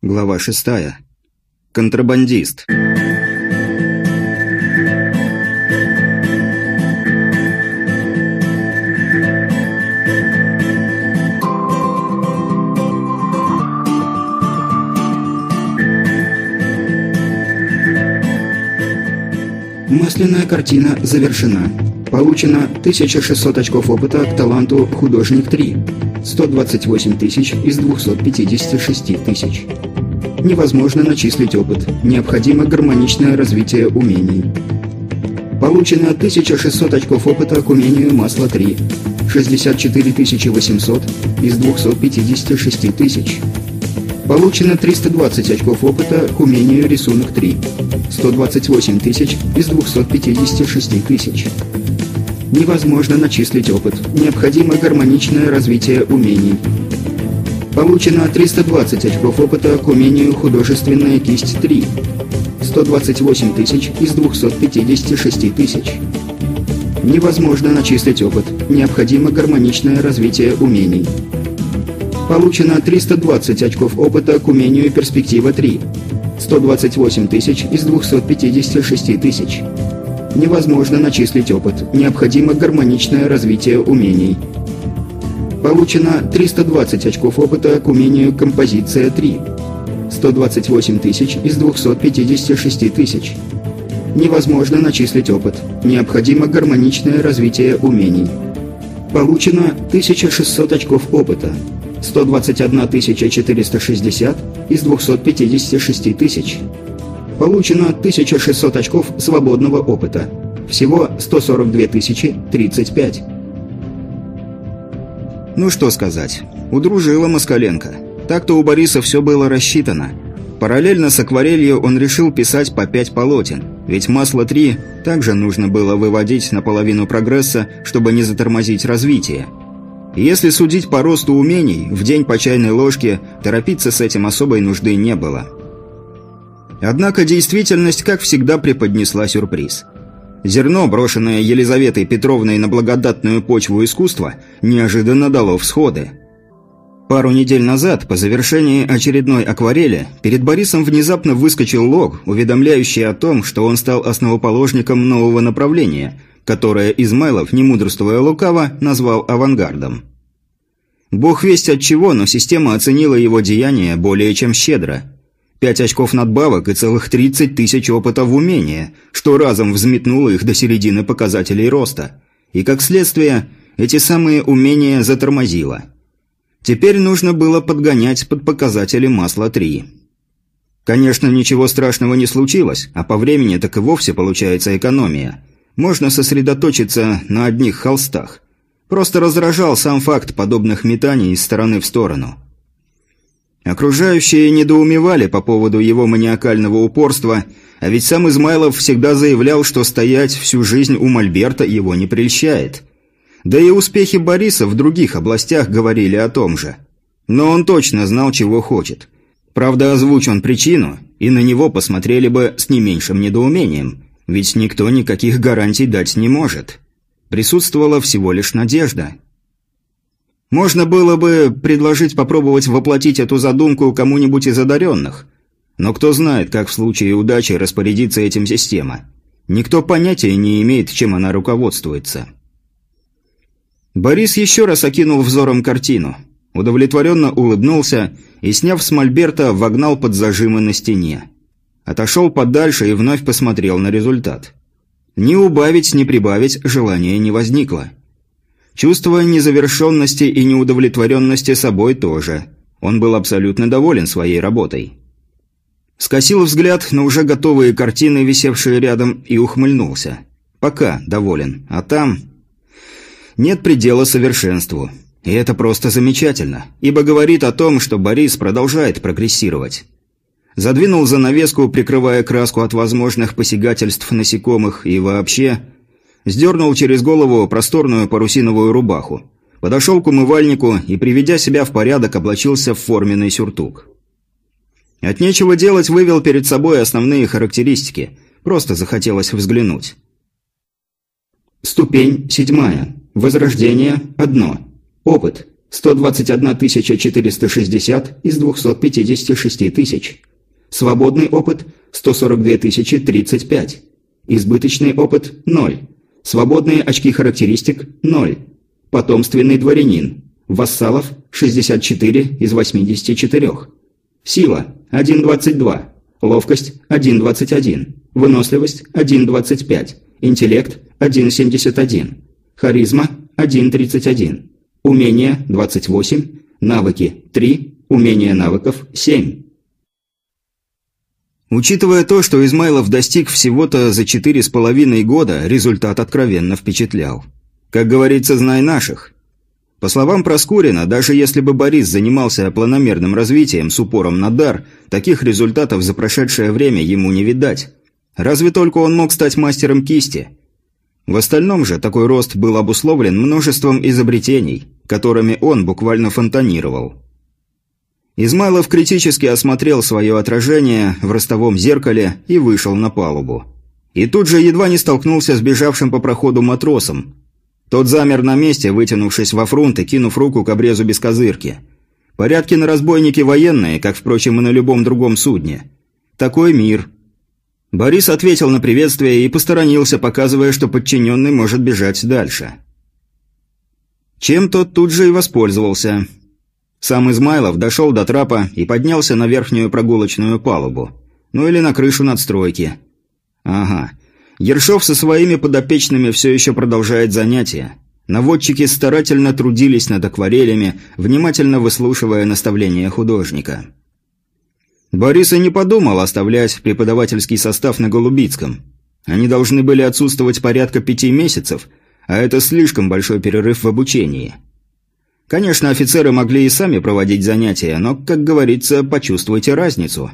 Глава шестая. Контрабандист. Масляная картина завершена. Получено 1600 очков опыта к таланту «Художник 3». 128 тысяч из 256 тысяч. Невозможно начислить опыт. Необходимо гармоничное развитие умений. Получено 1600 очков опыта к умению «Масло 3». 64 800 из 256 тысяч. Получено 320 очков опыта к умению «Рисунок 3». 128 тысяч из 256 тысяч. Невозможно начислить опыт. Необходимо гармоничное развитие умений. Получено 320 очков опыта к умению «Художественная кисть 3». 128 тысяч из 256 тысяч. Невозможно начислить опыт. Необходимо гармоничное развитие умений. Получено 320 очков опыта к умению «Перспектива 3». 128 тысяч из 256 тысяч. Невозможно начислить опыт. Необходимо гармоничное развитие умений. Получено 320 очков опыта к умению «Композиция 3». 128 тысяч из 256 тысяч. Невозможно начислить опыт. Необходимо гармоничное развитие умений. Получено 1600 очков опыта. 121 460 из 256 тысяч. Получено 1600 очков свободного опыта. Всего 142 035. Ну что сказать. Удружила Москаленко. Так-то у Бориса все было рассчитано. Параллельно с акварелью он решил писать по пять полотен, ведь масло 3 также нужно было выводить на половину прогресса, чтобы не затормозить развитие. Если судить по росту умений, в день по чайной ложке торопиться с этим особой нужды не было. Однако действительность, как всегда, преподнесла сюрприз. Зерно, брошенное Елизаветой Петровной на благодатную почву искусства, неожиданно дало всходы. Пару недель назад, по завершении очередной акварели, перед Борисом внезапно выскочил лог, уведомляющий о том, что он стал основоположником нового направления, которое Измайлов, не мудрствуя лукаво, назвал авангардом. Бог весть от чего, но система оценила его деяния более чем щедро. Пять очков надбавок и целых 30 тысяч опыта в умение, что разом взметнуло их до середины показателей роста. И как следствие, эти самые умения затормозило. Теперь нужно было подгонять под показатели масла 3. Конечно, ничего страшного не случилось, а по времени так и вовсе получается экономия. Можно сосредоточиться на одних холстах – Просто раздражал сам факт подобных метаний из стороны в сторону. Окружающие недоумевали по поводу его маниакального упорства, а ведь сам Измайлов всегда заявлял, что стоять всю жизнь у Мольберта его не прельщает. Да и успехи Бориса в других областях говорили о том же. Но он точно знал, чего хочет. Правда, озвучь он причину, и на него посмотрели бы с не меньшим недоумением, ведь никто никаких гарантий дать не может. Присутствовала всего лишь надежда. Можно было бы предложить попробовать воплотить эту задумку кому-нибудь из одаренных. Но кто знает, как в случае удачи распорядится этим система. Никто понятия не имеет, чем она руководствуется. Борис еще раз окинул взором картину. Удовлетворенно улыбнулся и, сняв с мольберта, вогнал под зажимы на стене. Отошел подальше и вновь посмотрел на результат. Ни убавить, ни прибавить желания не возникло. Чувство незавершенности и неудовлетворенности собой тоже. Он был абсолютно доволен своей работой. Скосил взгляд на уже готовые картины, висевшие рядом, и ухмыльнулся. Пока доволен, а там... Нет предела совершенству. И это просто замечательно, ибо говорит о том, что Борис продолжает прогрессировать задвинул занавеску, прикрывая краску от возможных посягательств насекомых и вообще... Сдернул через голову просторную парусиновую рубаху. Подошел к умывальнику и, приведя себя в порядок, облачился в форменный сюртук. От нечего делать вывел перед собой основные характеристики. Просто захотелось взглянуть. Ступень седьмая. Возрождение – одно. Опыт 121 460 из 256 тысяч. Свободный опыт – 142 035. Избыточный опыт – 0. Свободные очки характеристик – 0. Потомственный дворянин. Вассалов – 64 из 84. Сила – 1,22. Ловкость – 1,21. Выносливость – 1,25. Интеллект – 1,71. Харизма – 1,31. Умения – 28. Навыки – 3. Умения навыков – 7. Учитывая то, что Измайлов достиг всего-то за четыре с половиной года, результат откровенно впечатлял. Как говорится, знай наших. По словам Проскурина, даже если бы Борис занимался планомерным развитием с упором на дар, таких результатов за прошедшее время ему не видать. Разве только он мог стать мастером кисти. В остальном же такой рост был обусловлен множеством изобретений, которыми он буквально фонтанировал. Измайлов критически осмотрел свое отражение в ростовом зеркале и вышел на палубу. И тут же едва не столкнулся с бежавшим по проходу матросом. Тот замер на месте, вытянувшись во фрунт и кинув руку к обрезу без козырки. Порядки на разбойники военные, как, впрочем, и на любом другом судне. Такой мир. Борис ответил на приветствие и посторонился, показывая, что подчиненный может бежать дальше. Чем тот тут же и воспользовался – сам Измайлов дошел до трапа и поднялся на верхнюю прогулочную палубу. Ну или на крышу надстройки. Ага. Ершов со своими подопечными все еще продолжает занятия. Наводчики старательно трудились над акварелями, внимательно выслушивая наставления художника. Борис и не подумал оставлять преподавательский состав на Голубицком. Они должны были отсутствовать порядка пяти месяцев, а это слишком большой перерыв в обучении. Конечно, офицеры могли и сами проводить занятия, но, как говорится, почувствуйте разницу.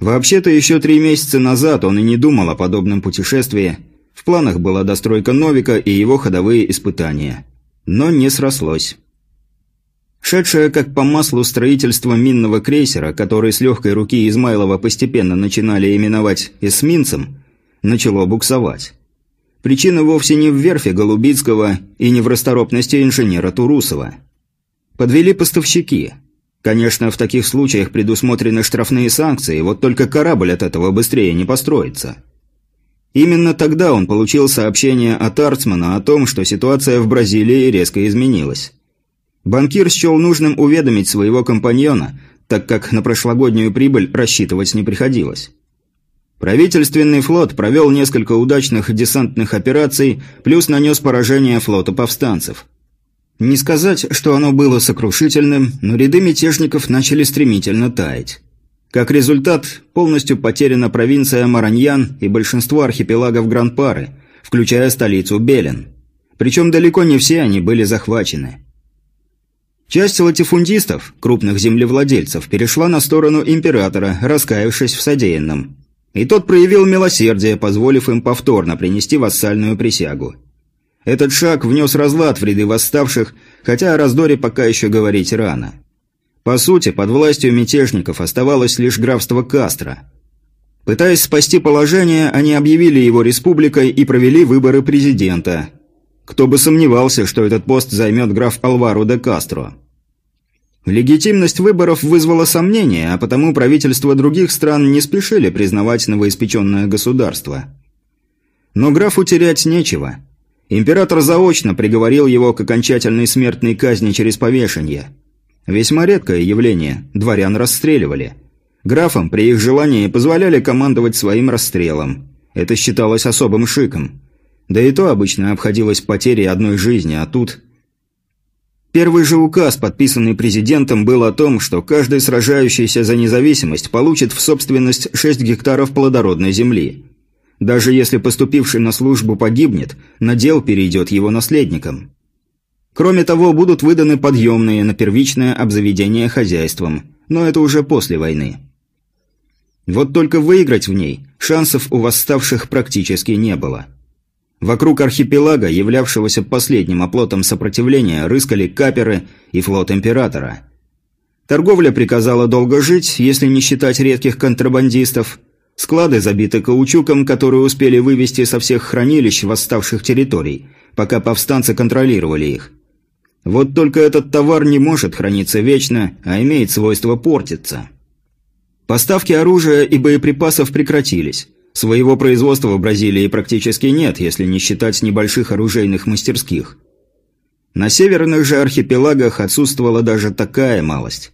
Вообще-то еще три месяца назад он и не думал о подобном путешествии. В планах была достройка Новика и его ходовые испытания. Но не срослось. Шедшее как по маслу строительство минного крейсера, который с легкой руки Измайлова постепенно начинали именовать эсминцем, начало буксовать. Причина вовсе не в верфи Голубицкого и не в расторопности инженера Турусова. Подвели поставщики. Конечно, в таких случаях предусмотрены штрафные санкции, вот только корабль от этого быстрее не построится. Именно тогда он получил сообщение от Арцмана о том, что ситуация в Бразилии резко изменилась. Банкир счел нужным уведомить своего компаньона, так как на прошлогоднюю прибыль рассчитывать не приходилось. Правительственный флот провел несколько удачных десантных операций, плюс нанес поражение флоту повстанцев. Не сказать, что оно было сокрушительным, но ряды мятежников начали стремительно таять. Как результат, полностью потеряна провинция Мараньян и большинство архипелагов Гранд-Пары, включая столицу Белен. Причем далеко не все они были захвачены. Часть латифундистов, крупных землевладельцев, перешла на сторону императора, раскаявшись в содеянном. И тот проявил милосердие, позволив им повторно принести вассальную присягу. Этот шаг внес разлад в ряды восставших, хотя о раздоре пока еще говорить рано. По сути, под властью мятежников оставалось лишь графство Кастро. Пытаясь спасти положение, они объявили его республикой и провели выборы президента. Кто бы сомневался, что этот пост займет граф Алваро де Кастро. Легитимность выборов вызвала сомнения, а потому правительства других стран не спешили признавать новоиспеченное государство. Но графу терять нечего. Император заочно приговорил его к окончательной смертной казни через повешение. Весьма редкое явление, дворян расстреливали. Графам при их желании позволяли командовать своим расстрелом. Это считалось особым шиком. Да и то обычно обходилось потерей одной жизни, а тут Первый же указ, подписанный президентом, был о том, что каждый сражающийся за независимость получит в собственность 6 гектаров плодородной земли. Даже если поступивший на службу погибнет, надел перейдет его наследникам. Кроме того, будут выданы подъемные на первичное обзаведение хозяйством, но это уже после войны. Вот только выиграть в ней шансов у восставших практически не было. Вокруг архипелага, являвшегося последним оплотом сопротивления, рыскали каперы и флот Императора. Торговля приказала долго жить, если не считать редких контрабандистов. Склады забиты каучуком, которые успели вывести со всех хранилищ восставших территорий, пока повстанцы контролировали их. Вот только этот товар не может храниться вечно, а имеет свойство портиться. Поставки оружия и боеприпасов прекратились. Своего производства в Бразилии практически нет, если не считать небольших оружейных мастерских. На северных же архипелагах отсутствовала даже такая малость.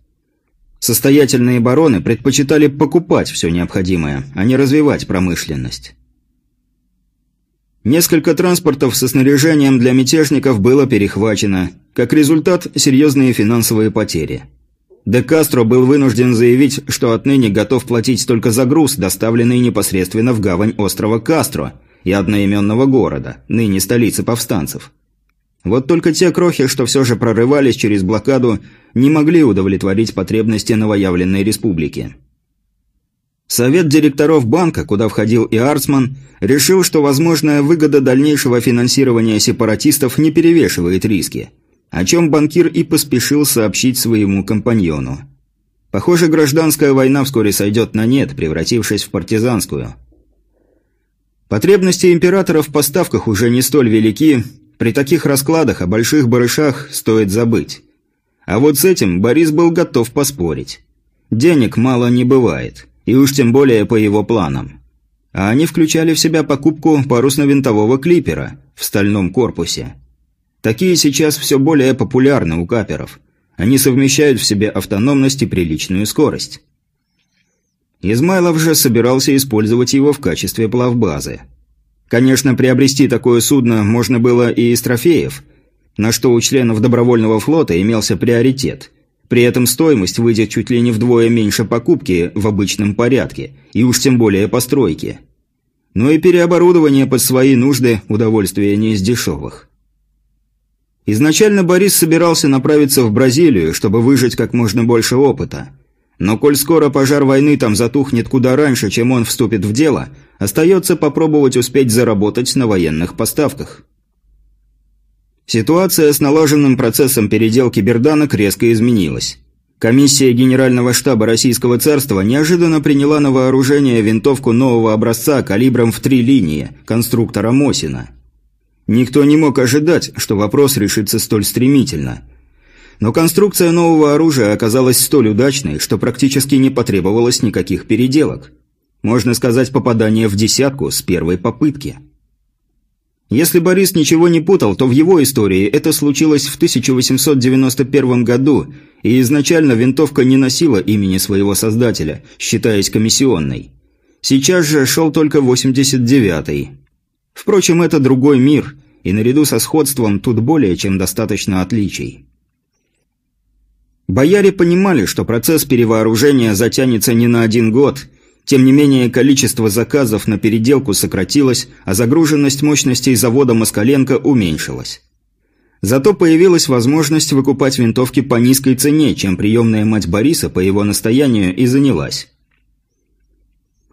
Состоятельные бароны предпочитали покупать все необходимое, а не развивать промышленность. Несколько транспортов со снаряжением для мятежников было перехвачено. Как результат, серьезные финансовые потери. Де Кастро был вынужден заявить, что отныне готов платить только за груз, доставленный непосредственно в гавань острова Кастро и одноименного города, ныне столицы повстанцев. Вот только те крохи, что все же прорывались через блокаду, не могли удовлетворить потребности новоявленной республики. Совет директоров банка, куда входил и Арцман, решил, что возможная выгода дальнейшего финансирования сепаратистов не перевешивает риски, о чем банкир и поспешил сообщить своему компаньону. Похоже, гражданская война вскоре сойдет на нет, превратившись в партизанскую. Потребности императора в поставках уже не столь велики, при таких раскладах о больших барышах стоит забыть. А вот с этим Борис был готов поспорить. Денег мало не бывает, и уж тем более по его планам. А они включали в себя покупку парусно-винтового клипера в стальном корпусе. Такие сейчас все более популярны у каперов. Они совмещают в себе автономность и приличную скорость. Измайлов же собирался использовать его в качестве плавбазы. Конечно, приобрести такое судно можно было и из трофеев, на что у членов добровольного флота имелся приоритет. При этом стоимость выйдет чуть ли не вдвое меньше покупки в обычном порядке, и уж тем более постройки. Но и переоборудование под свои нужды – удовольствие не из дешевых. Изначально Борис собирался направиться в Бразилию, чтобы выжить как можно больше опыта – но коль скоро пожар войны там затухнет куда раньше, чем он вступит в дело, остается попробовать успеть заработать на военных поставках. Ситуация с налаженным процессом переделки берданок резко изменилась. Комиссия Генерального штаба Российского царства неожиданно приняла на вооружение винтовку нового образца калибром в три линии, конструктора Мосина. Никто не мог ожидать, что вопрос решится столь стремительно – но конструкция нового оружия оказалась столь удачной, что практически не потребовалось никаких переделок. Можно сказать, попадание в десятку с первой попытки. Если Борис ничего не путал, то в его истории это случилось в 1891 году, и изначально винтовка не носила имени своего создателя, считаясь комиссионной. Сейчас же шел только 89-й. Впрочем, это другой мир, и наряду со сходством тут более чем достаточно отличий. Бояре понимали, что процесс перевооружения затянется не на один год. Тем не менее, количество заказов на переделку сократилось, а загруженность мощностей завода Москаленко уменьшилась. Зато появилась возможность выкупать винтовки по низкой цене, чем приемная мать Бориса по его настоянию и занялась.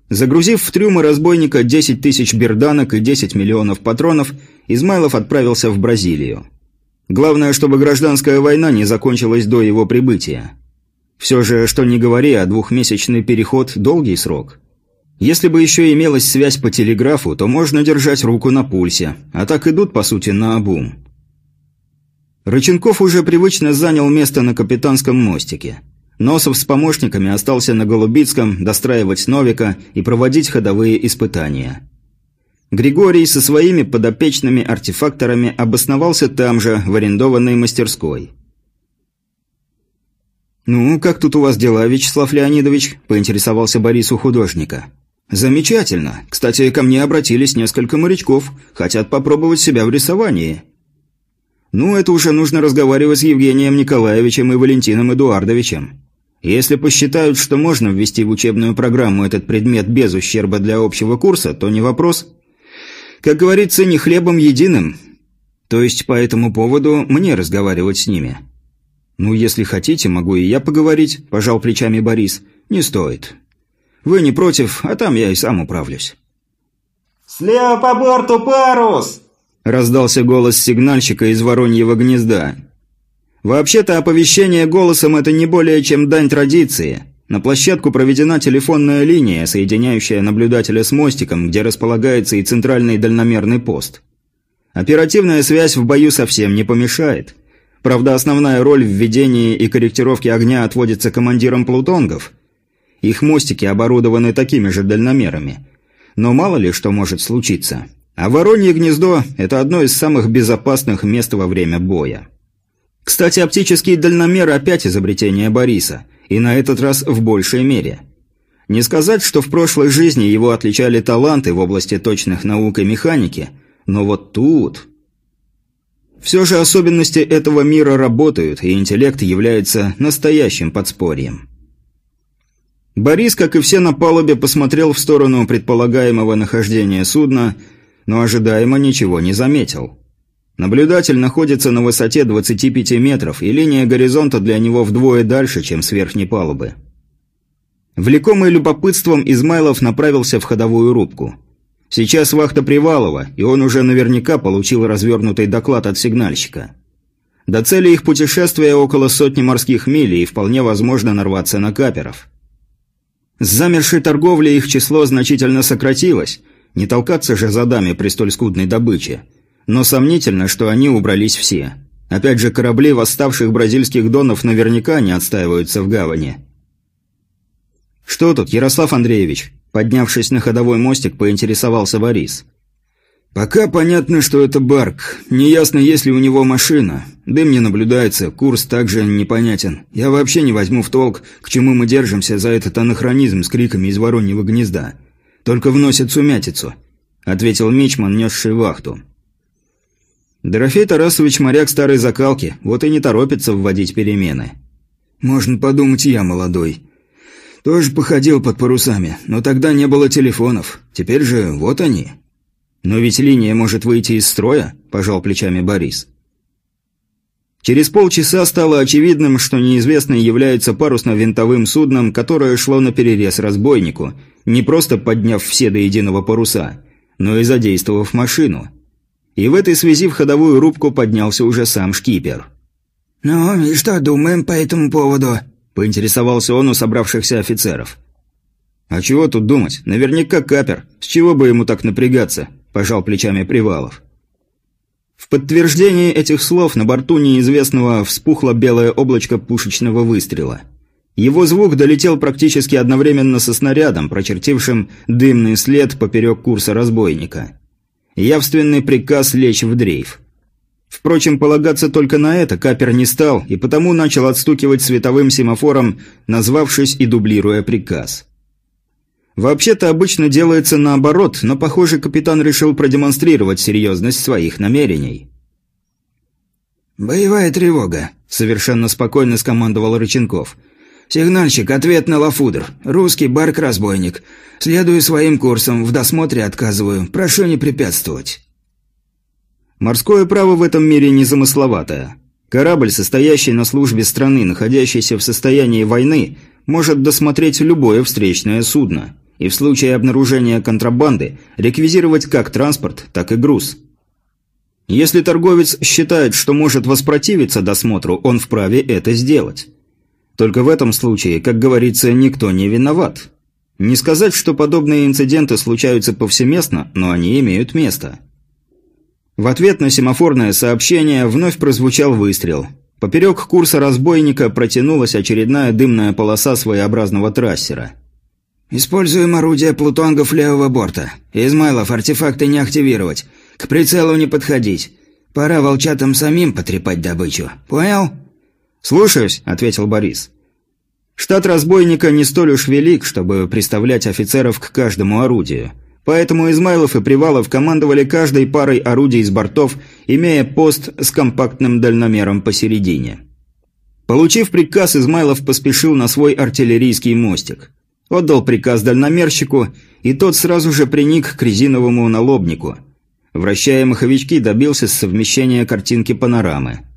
Загрузив в трюмы разбойника 10 тысяч берданок и 10 миллионов патронов, Измайлов отправился в Бразилию. Главное, чтобы гражданская война не закончилась до его прибытия. Все же, что не говори, а двухмесячный переход – долгий срок. Если бы еще имелась связь по телеграфу, то можно держать руку на пульсе, а так идут, по сути, на обум. Рыченков уже привычно занял место на капитанском мостике. Носов с помощниками остался на Голубицком достраивать Новика и проводить ходовые испытания. Григорий со своими подопечными артефакторами обосновался там же, в арендованной мастерской. «Ну, как тут у вас дела, Вячеслав Леонидович?» – поинтересовался Борис у художника. «Замечательно. Кстати, ко мне обратились несколько морячков. Хотят попробовать себя в рисовании». «Ну, это уже нужно разговаривать с Евгением Николаевичем и Валентином Эдуардовичем. Если посчитают, что можно ввести в учебную программу этот предмет без ущерба для общего курса, то не вопрос». Как говорится, не хлебом единым. То есть по этому поводу мне разговаривать с ними. Ну, если хотите, могу и я поговорить, пожал плечами Борис. Не стоит. Вы не против, а там я и сам управлюсь. «Слева по борту парус!» – раздался голос сигнальщика из вороньего гнезда. Вообще-то оповещение голосом – это не более чем дань традиции. На площадку проведена телефонная линия, соединяющая наблюдателя с мостиком, где располагается и центральный дальномерный пост. Оперативная связь в бою совсем не помешает. Правда, основная роль в ведении и корректировке огня отводится командирам плутонгов. Их мостики оборудованы такими же дальномерами. Но мало ли что может случиться. А Воронье гнездо – это одно из самых безопасных мест во время боя. Кстати, оптический дальномер опять изобретение Бориса, и на этот раз в большей мере. Не сказать, что в прошлой жизни его отличали таланты в области точных наук и механики, но вот тут... Все же особенности этого мира работают, и интеллект является настоящим подспорьем. Борис, как и все на палубе, посмотрел в сторону предполагаемого нахождения судна, но ожидаемо ничего не заметил. Наблюдатель находится на высоте 25 метров, и линия горизонта для него вдвое дальше, чем с верхней палубы. Влекомый любопытством, Измайлов направился в ходовую рубку. Сейчас вахта Привалова, и он уже наверняка получил развернутый доклад от сигнальщика. До цели их путешествия около сотни морских миль, и вполне возможно нарваться на каперов. С замершей торговлей их число значительно сократилось, не толкаться же за дами при столь скудной добыче – но сомнительно, что они убрались все. Опять же, корабли восставших бразильских донов наверняка не отстаиваются в гавани. «Что тут, Ярослав Андреевич?» Поднявшись на ходовой мостик, поинтересовался Борис. «Пока понятно, что это Барк. Неясно, есть ли у него машина. Дым не наблюдается, курс также непонятен. Я вообще не возьму в толк, к чему мы держимся за этот анахронизм с криками из вороньего гнезда. Только вносит сумятицу», — ответил Мичман, несший вахту. Дорофей Тарасович моряк старой закалки, вот и не торопится вводить перемены. Можно подумать, я молодой. Тоже походил под парусами, но тогда не было телефонов. Теперь же вот они. Но ведь линия может выйти из строя, пожал плечами Борис. Через полчаса стало очевидным, что неизвестный является парусно-винтовым судном, которое шло на перерез разбойнику, не просто подняв все до единого паруса, но и задействовав машину – и в этой связи в ходовую рубку поднялся уже сам шкипер. «Ну, и что думаем по этому поводу?» – поинтересовался он у собравшихся офицеров. «А чего тут думать? Наверняка капер. С чего бы ему так напрягаться?» – пожал плечами Привалов. В подтверждение этих слов на борту неизвестного вспухло белое облачко пушечного выстрела. Его звук долетел практически одновременно со снарядом, прочертившим дымный след поперек курса разбойника явственный приказ лечь в дрейф. Впрочем, полагаться только на это Капер не стал, и потому начал отстукивать световым семафором, назвавшись и дублируя приказ. Вообще-то обычно делается наоборот, но, похоже, капитан решил продемонстрировать серьезность своих намерений. «Боевая тревога», — совершенно спокойно скомандовал Рыченков — «Сигнальщик, ответ на Лафудр. Русский барк-разбойник. Следую своим курсом, в досмотре отказываю. Прошу не препятствовать». Морское право в этом мире незамысловатое. Корабль, состоящий на службе страны, находящийся в состоянии войны, может досмотреть любое встречное судно и в случае обнаружения контрабанды реквизировать как транспорт, так и груз. Если торговец считает, что может воспротивиться досмотру, он вправе это сделать. Только в этом случае, как говорится, никто не виноват. Не сказать, что подобные инциденты случаются повсеместно, но они имеют место. В ответ на семафорное сообщение вновь прозвучал выстрел. Поперек курса разбойника протянулась очередная дымная полоса своеобразного трассера. «Используем орудие плутонгов левого борта. Измайлов, артефакты не активировать. К прицелу не подходить. Пора волчатам самим потрепать добычу. Понял?» «Слушаюсь», — ответил Борис. Штат разбойника не столь уж велик, чтобы приставлять офицеров к каждому орудию. Поэтому Измайлов и Привалов командовали каждой парой орудий с бортов, имея пост с компактным дальномером посередине. Получив приказ, Измайлов поспешил на свой артиллерийский мостик. Отдал приказ дальномерщику, и тот сразу же приник к резиновому налобнику. Вращая маховички, добился совмещения картинки панорамы.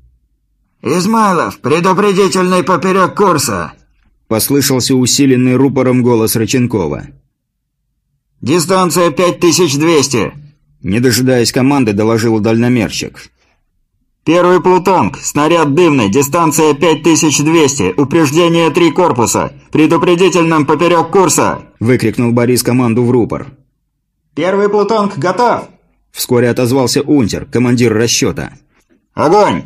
«Измайлов, предупредительный поперек курса!» Послышался усиленный рупором голос Рыченкова. «Дистанция 5200!» Не дожидаясь команды, доложил дальномерщик. «Первый Плутонг, снаряд дымный, дистанция 5200, упреждение три корпуса, предупредительным поперек курса!» Выкрикнул Борис команду в рупор. «Первый Плутонг готов!» Вскоре отозвался Унтер, командир расчета. «Огонь!»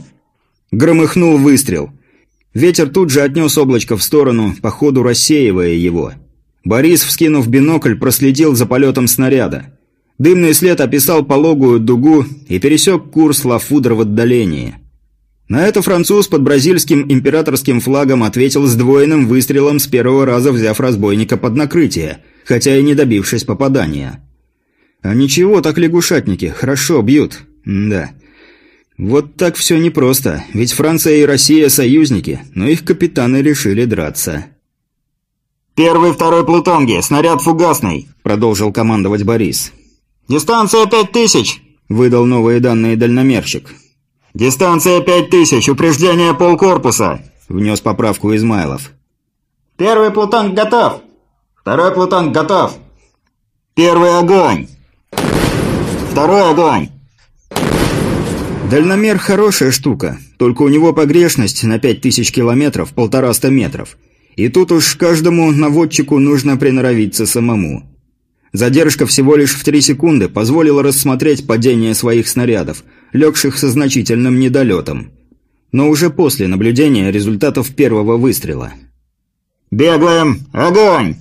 Громыхнул выстрел. Ветер тут же отнес облачко в сторону, по ходу рассеивая его. Борис, вскинув бинокль, проследил за полетом снаряда. Дымный след описал пологую дугу и пересек курс Лафудр в отдалении. На это француз под бразильским императорским флагом ответил сдвоенным выстрелом с первого раза, взяв разбойника под накрытие, хотя и не добившись попадания. А ничего, так лягушатники, хорошо бьют. М да. Вот так все непросто, ведь Франция и Россия союзники, но их капитаны решили драться. «Первый, второй Плутонги, снаряд фугасный», — продолжил командовать Борис. «Дистанция пять тысяч», — выдал новые данные дальномерщик. «Дистанция пять тысяч, упреждение полкорпуса», — внес поправку Измайлов. «Первый Плутонг готов! Второй Плутонг готов! Первый огонь! Второй огонь!» Дальномер хорошая штука, только у него погрешность на 5000 километров, полтораста метров. И тут уж каждому наводчику нужно приноровиться самому. Задержка всего лишь в 3 секунды позволила рассмотреть падение своих снарядов, легших со значительным недолетом. Но уже после наблюдения результатов первого выстрела. «Беглым! Огонь!»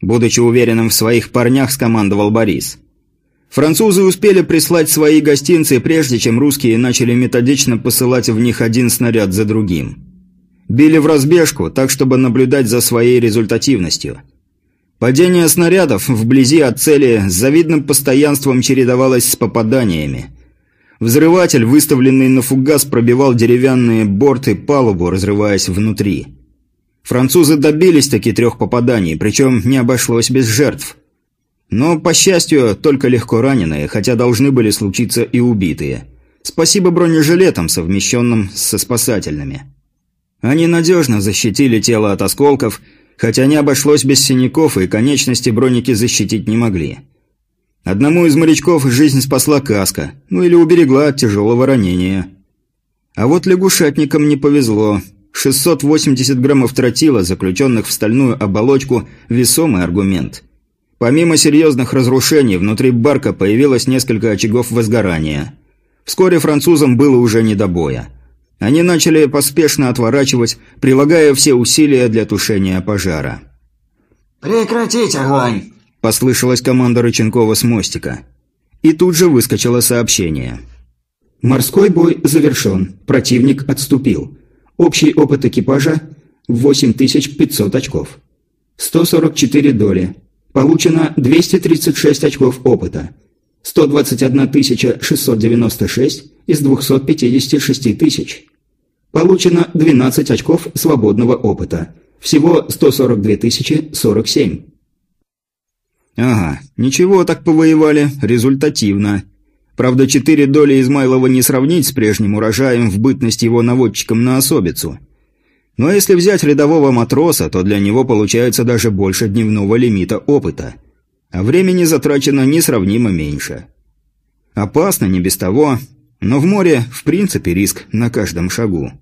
Будучи уверенным в своих парнях, скомандовал Борис. Французы успели прислать свои гостинцы, прежде чем русские начали методично посылать в них один снаряд за другим. Били в разбежку, так чтобы наблюдать за своей результативностью. Падение снарядов вблизи от цели с завидным постоянством чередовалось с попаданиями. Взрыватель, выставленный на фугас, пробивал деревянные борты палубу, разрываясь внутри. Французы добились таки трех попаданий, причем не обошлось без жертв – но, по счастью, только легко раненые, хотя должны были случиться и убитые. Спасибо бронежилетам, совмещенным со спасательными. Они надежно защитили тело от осколков, хотя не обошлось без синяков, и конечности броники защитить не могли. Одному из морячков жизнь спасла каска, ну или уберегла от тяжелого ранения. А вот лягушатникам не повезло. 680 граммов тротила, заключенных в стальную оболочку – весомый аргумент – Помимо серьезных разрушений, внутри барка появилось несколько очагов возгорания. Вскоре французам было уже не до боя. Они начали поспешно отворачивать, прилагая все усилия для тушения пожара. «Прекратить огонь!» – послышалась команда Рыченкова с мостика. И тут же выскочило сообщение. «Морской бой завершен. Противник отступил. Общий опыт экипажа – 8500 очков. 144 доли. Получено 236 очков опыта. 121 696 из 256 тысяч. Получено 12 очков свободного опыта. Всего 142 047. Ага, ничего так повоевали, результативно. Правда, четыре доли Измайлова не сравнить с прежним урожаем в бытность его наводчиком на особицу. Но если взять рядового матроса, то для него получается даже больше дневного лимита опыта. А времени затрачено несравнимо меньше. Опасно не без того, но в море в принципе риск на каждом шагу.